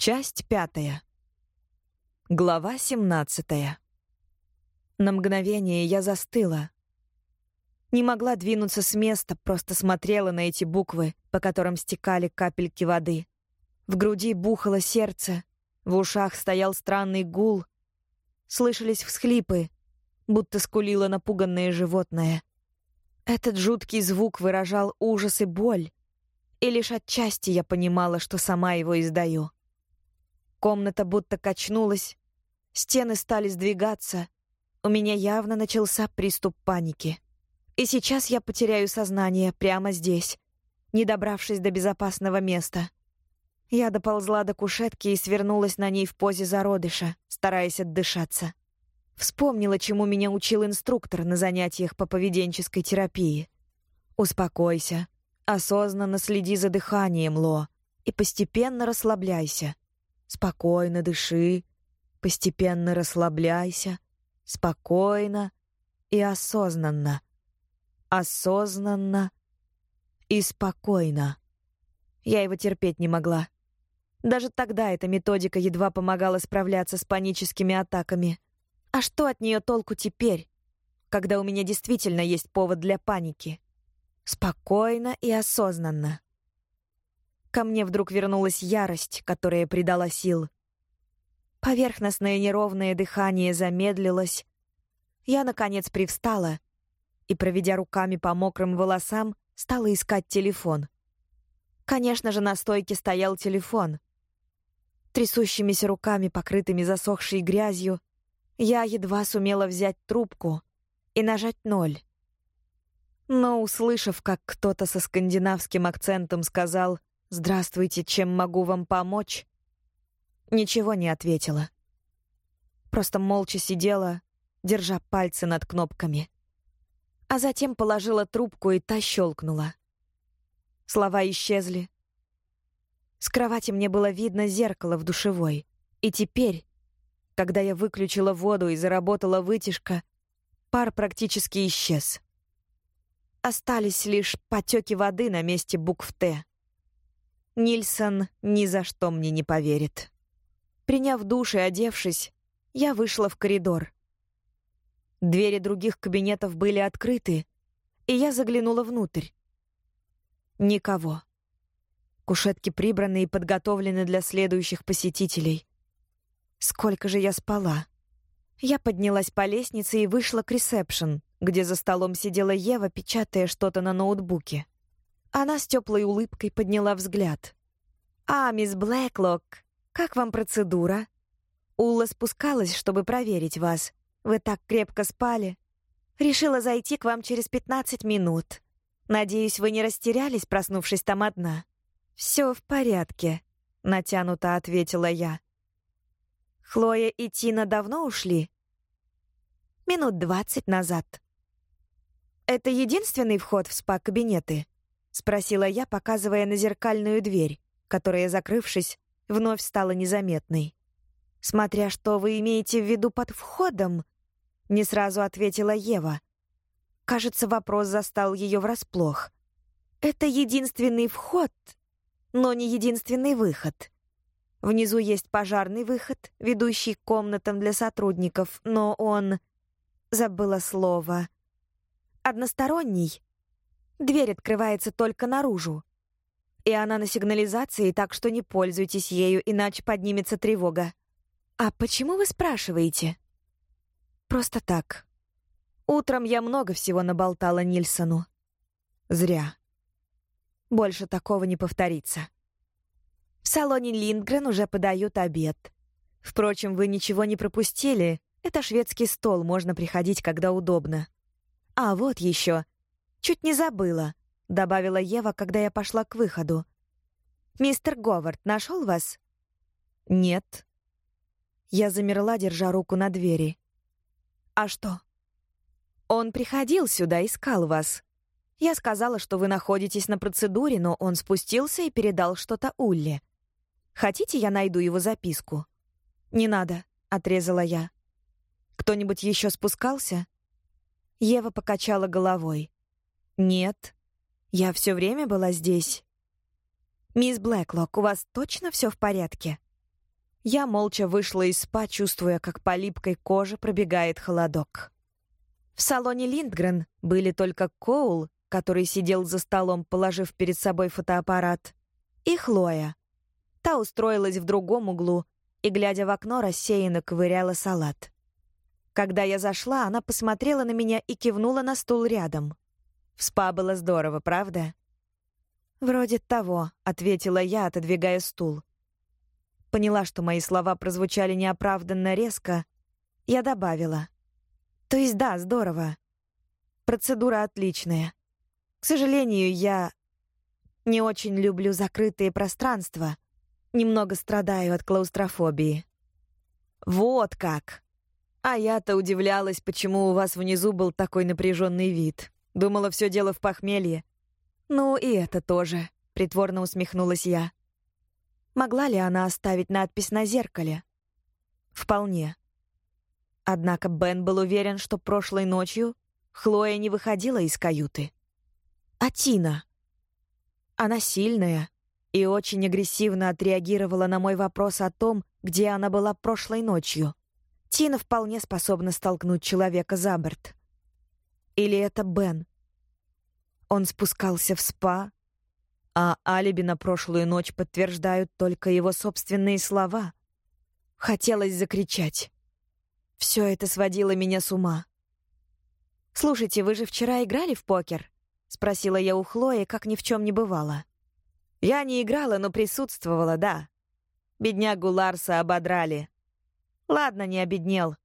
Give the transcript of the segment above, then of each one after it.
Часть пятая. Глава семнадцатая. На мгновение я застыла. Не могла двинуться с места, просто смотрела на эти буквы, по которым стекали капельки воды. В груди бухало сердце, в ушах стоял странный гул. Слышались всхлипы, будто скулило напуганное животное. Этот жуткий звук выражал ужас и боль, и лишь отчасти я понимала, что сама его издаю. Комната будто качнулась, стены стали сдвигаться. У меня явно начался приступ паники. И сейчас я потеряю сознание прямо здесь, не добравшись до безопасного места. Я доползла до кушетки и свернулась на ней в позе зародыша, стараясь отдышаться. Вспомнила, чему меня учил инструктор на занятиях по поведенческой терапии. Успокойся, осознанно следи за дыханием, Ло, и постепенно расслабляйся. Спокойно дыши, постепенно расслабляйся, спокойно и осознанно. Осознанно и спокойно. Я его терпеть не могла. Даже тогда эта методика едва помогала справляться с паническими атаками. А что от нее толку теперь, когда у меня действительно есть повод для паники? Спокойно и осознанно. Ко мне вдруг вернулась ярость, которая придала сил. Поверхностное неровное дыхание замедлилось. Я, наконец, привстала и, проведя руками по мокрым волосам, стала искать телефон. Конечно же, на стойке стоял телефон. Трясущимися руками, покрытыми засохшей грязью, я едва сумела взять трубку и нажать ноль. Но, услышав, как кто-то со скандинавским акцентом сказал «Здравствуйте, чем могу вам помочь?» Ничего не ответила. Просто молча сидела, держа пальцы над кнопками. А затем положила трубку, и та щелкнула. Слова исчезли. С кровати мне было видно зеркало в душевой. И теперь, когда я выключила воду и заработала вытяжка, пар практически исчез. Остались лишь потеки воды на месте букв «Т». Нильсон ни за что мне не поверит. Приняв душ и одевшись, я вышла в коридор. Двери других кабинетов были открыты, и я заглянула внутрь. Никого. Кушетки прибраны и подготовлены для следующих посетителей. Сколько же я спала? Я поднялась по лестнице и вышла к ресепшн, где за столом сидела Ева, печатая что-то на ноутбуке. Она с теплой улыбкой подняла взгляд. «А, мисс Блэклок, как вам процедура?» Улла спускалась, чтобы проверить вас. Вы так крепко спали. Решила зайти к вам через 15 минут. Надеюсь, вы не растерялись, проснувшись там одна. Все в порядке, натянуто ответила я. Хлоя и Тина давно ушли? Минут двадцать назад. Это единственный вход в спа-кабинеты? Спросила я, показывая на зеркальную дверь, которая, закрывшись, вновь стала незаметной. Смотря что вы имеете в виду под входом, не сразу ответила Ева. Кажется, вопрос застал ее врасплох. Это единственный вход, но не единственный выход. Внизу есть пожарный выход, ведущий к комнатам для сотрудников, но он забыла слово. Односторонний. Дверь открывается только наружу. И она на сигнализации, так что не пользуйтесь ею, иначе поднимется тревога. А почему вы спрашиваете? Просто так. Утром я много всего наболтала Нильсону. Зря. Больше такого не повторится. В салоне Линдгрен уже подают обед. Впрочем, вы ничего не пропустили. Это шведский стол, можно приходить, когда удобно. А вот еще. Чуть не забыла, добавила Ева, когда я пошла к выходу. Мистер Говард нашел вас? Нет. Я замерла, держа руку на двери. А что? Он приходил сюда, искал вас. Я сказала, что вы находитесь на процедуре, но он спустился и передал что-то Улле. Хотите, я найду его записку? Не надо, отрезала я. Кто-нибудь еще спускался? Ева покачала головой. Нет. Я все время была здесь. Мисс Блэклок, у вас точно все в порядке? Я молча вышла из спа, чувствуя, как по липкой коже пробегает холодок. В салоне Линдгрен были только Коул, который сидел за столом, положив перед собой фотоаппарат, и Хлоя. Та устроилась в другом углу и, глядя в окно, рассеянно ковыряла салат. Когда я зашла, она посмотрела на меня и кивнула на стул рядом. В спа было здорово, правда? «Вроде того», — ответила я, отодвигая стул. Поняла, что мои слова прозвучали неоправданно резко. Я добавила. «То есть да, здорово. Процедура отличная. К сожалению, я не очень люблю закрытые пространства. Немного страдаю от клаустрофобии». «Вот как!» А я-то удивлялась, почему у вас внизу был такой напряженный вид. Думала, все дело в похмелье. Ну и это тоже, притворно усмехнулась я. Могла ли она оставить надпись на зеркале? Вполне. Однако Бен был уверен, что прошлой ночью Хлоя не выходила из каюты. А Тина? Она сильная и очень агрессивно отреагировала на мой вопрос о том, где она была прошлой ночью. Тина вполне способна столкнуть человека за борт. Или это Бен? Он спускался в спа, а алиби на прошлую ночь подтверждают только его собственные слова. Хотелось закричать. Все это сводило меня с ума. «Слушайте, вы же вчера играли в покер?» — спросила я у Хлои, как ни в чем не бывало. «Я не играла, но присутствовала, да. Беднягу Ларса ободрали. Ладно, не обеднел».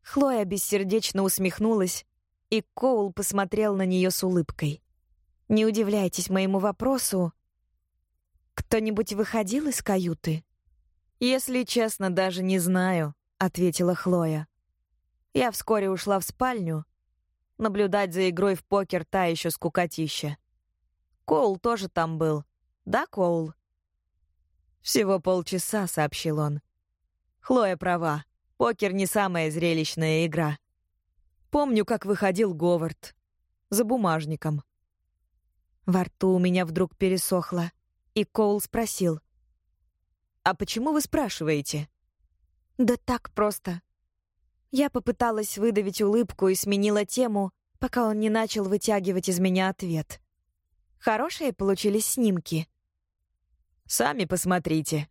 Хлоя бессердечно усмехнулась, и Коул посмотрел на нее с улыбкой. Не удивляйтесь моему вопросу. Кто-нибудь выходил из каюты? Если честно, даже не знаю, ответила Хлоя. Я вскоре ушла в спальню. Наблюдать за игрой в покер та еще скукотища. Коул тоже там был. Да, Коул? Всего полчаса, сообщил он. Хлоя права. Покер не самая зрелищная игра. Помню, как выходил Говард. За бумажником. Во рту у меня вдруг пересохло, и Коул спросил. «А почему вы спрашиваете?» «Да так просто». Я попыталась выдавить улыбку и сменила тему, пока он не начал вытягивать из меня ответ. Хорошие получились снимки. «Сами посмотрите».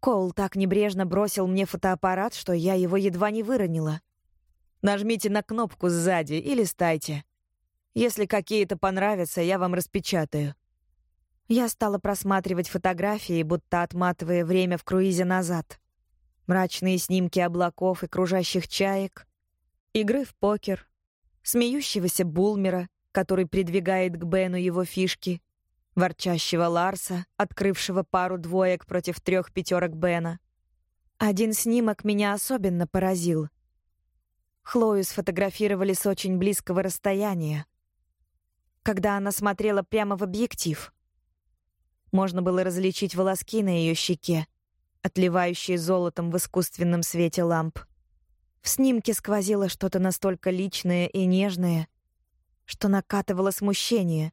Коул так небрежно бросил мне фотоаппарат, что я его едва не выронила. «Нажмите на кнопку сзади и листайте. Если какие-то понравятся, я вам распечатаю». Я стала просматривать фотографии, будто отматывая время в круизе назад. Мрачные снимки облаков и кружащих чаек, игры в покер, смеющегося Булмера, который придвигает к Бену его фишки, ворчащего Ларса, открывшего пару двоек против трех пятерок Бена. Один снимок меня особенно поразил. Хлою сфотографировали с очень близкого расстояния когда она смотрела прямо в объектив. Можно было различить волоски на ее щеке, отливающие золотом в искусственном свете ламп. В снимке сквозило что-то настолько личное и нежное, что накатывало смущение.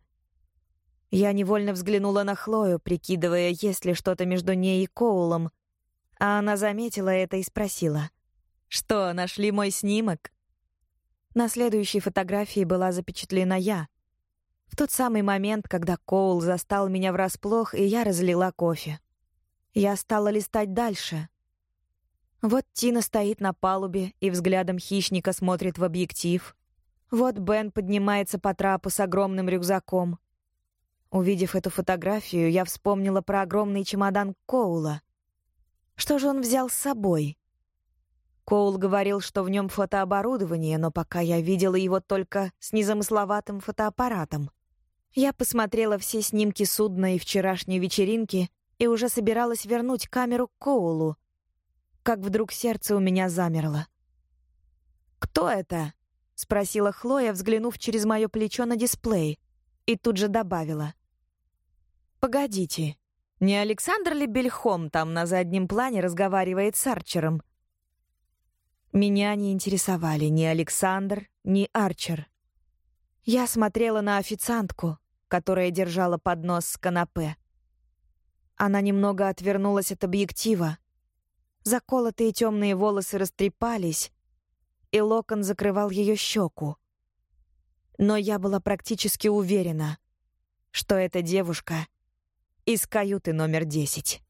Я невольно взглянула на Хлою, прикидывая, есть ли что-то между ней и Коулом, а она заметила это и спросила. «Что, нашли мой снимок?» На следующей фотографии была запечатлена я — в тот самый момент, когда Коул застал меня врасплох, и я разлила кофе. Я стала листать дальше. Вот Тина стоит на палубе и взглядом хищника смотрит в объектив. Вот Бен поднимается по трапу с огромным рюкзаком. Увидев эту фотографию, я вспомнила про огромный чемодан Коула. Что же он взял с собой? Коул говорил, что в нем фотооборудование, но пока я видела его только с незамысловатым фотоаппаратом. Я посмотрела все снимки судна и вчерашней вечеринки и уже собиралась вернуть камеру Коулу, как вдруг сердце у меня замерло. «Кто это?» — спросила Хлоя, взглянув через мое плечо на дисплей, и тут же добавила. «Погодите, не Александр ли Бельхом там на заднем плане разговаривает с Арчером?» Меня не интересовали ни Александр, ни Арчер. Я смотрела на официантку, которая держала поднос с канапе. Она немного отвернулась от объектива. Заколотые темные волосы растрепались, и локон закрывал ее щеку. Но я была практически уверена, что эта девушка из каюты номер десять.